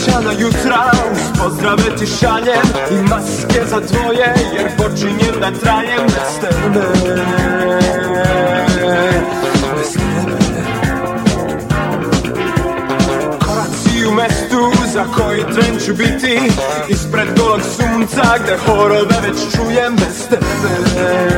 Obećana jutra uz pozdrave ti šaljem. I maske za dvoje jer počinjem da trajem. Bez tebe Bez tebe Koraci u mestu za koji tren ću biti. Ispred golog sunca gde horove već čujem. Bez tebe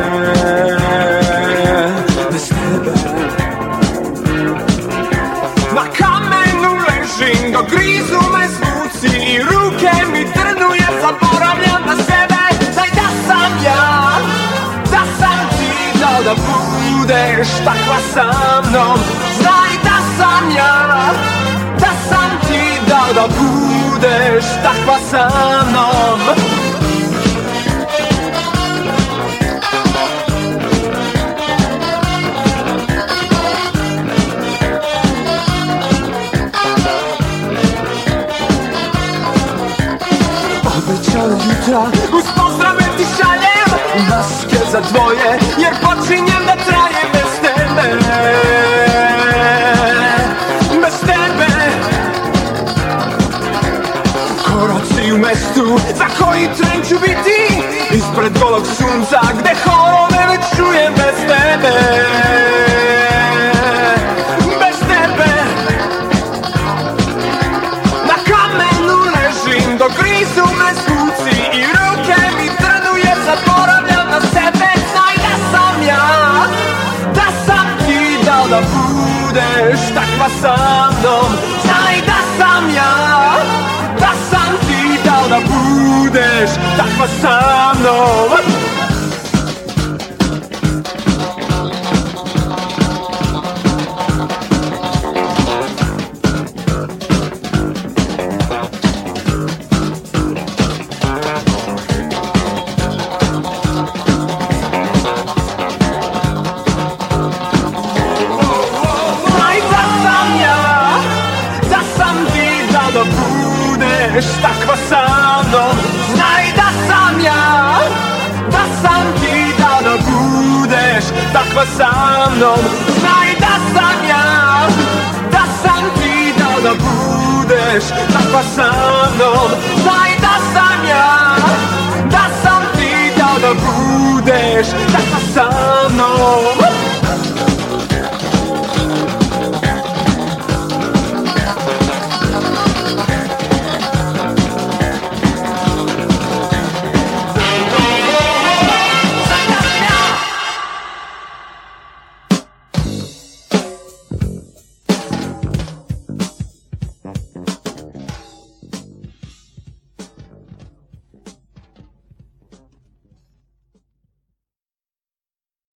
будешь таква со мном Знай, да сам я, да сам ти, да, да будешь таква со мном Обычал утра, успал здравый в тишине Maske za dvoje jer počinjem da trajem bez tebe. Bez tebe. Koraci u mestu za koji tren ću biti? Ispred golog sunca gde horove već čujem bez tebe da budeš takva sa mnom. Znaj da sam ja, da sam ti dao da budeš takva sa budeš takva sa mnom Znaj da sam ja, da sam ti dao da budeš takva sa mnom Znaj da sam ja, da sam ti dao da budeš takva sa mnom